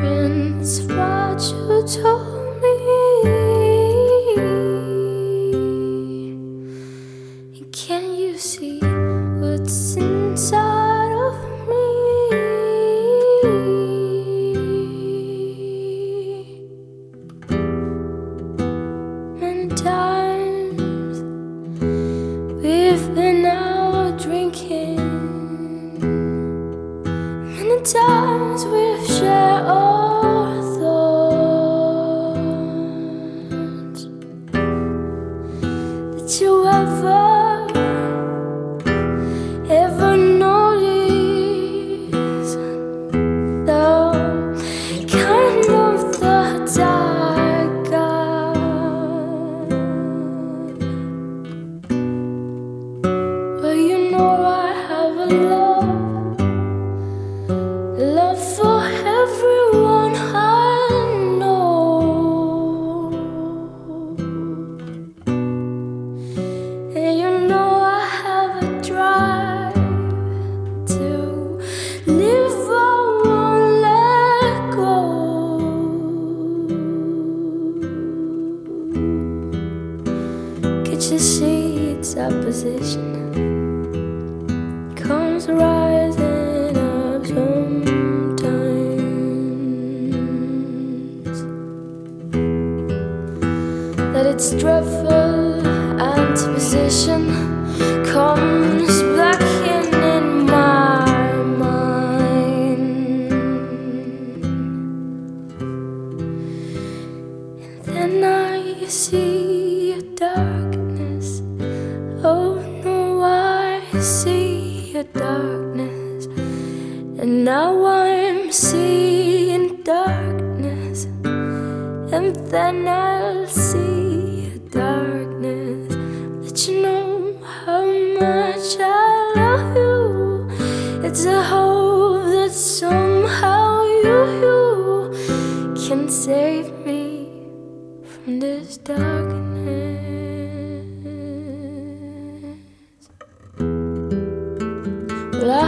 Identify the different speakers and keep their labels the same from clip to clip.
Speaker 1: prince what you told Did its opposition? Comes rising up sometimes. That its dreadful antiposition comes back in in my mind. And then I see a darkness. A darkness, and now I'm seeing darkness, and then I'll see a darkness. Let you know how much I love you. It's a hope that somehow you, you can save me from this darkness.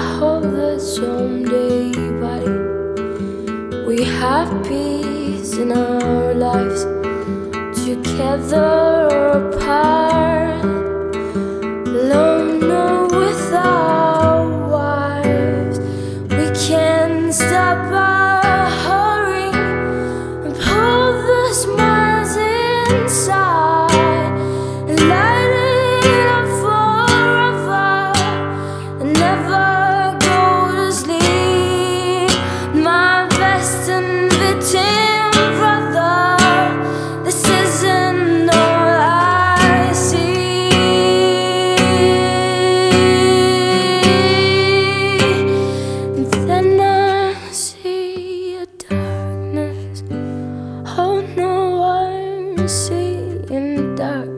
Speaker 1: Hope that someday, buddy, we have peace in our lives, together apart,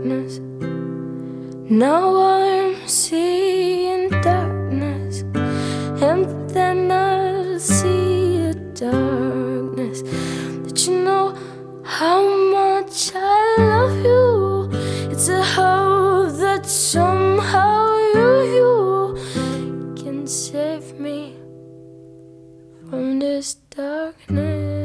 Speaker 1: darkness. Now I'm seeing darkness. And then I'll see a darkness. That you know how much I love you. It's a hope that somehow you, you can save me from this darkness.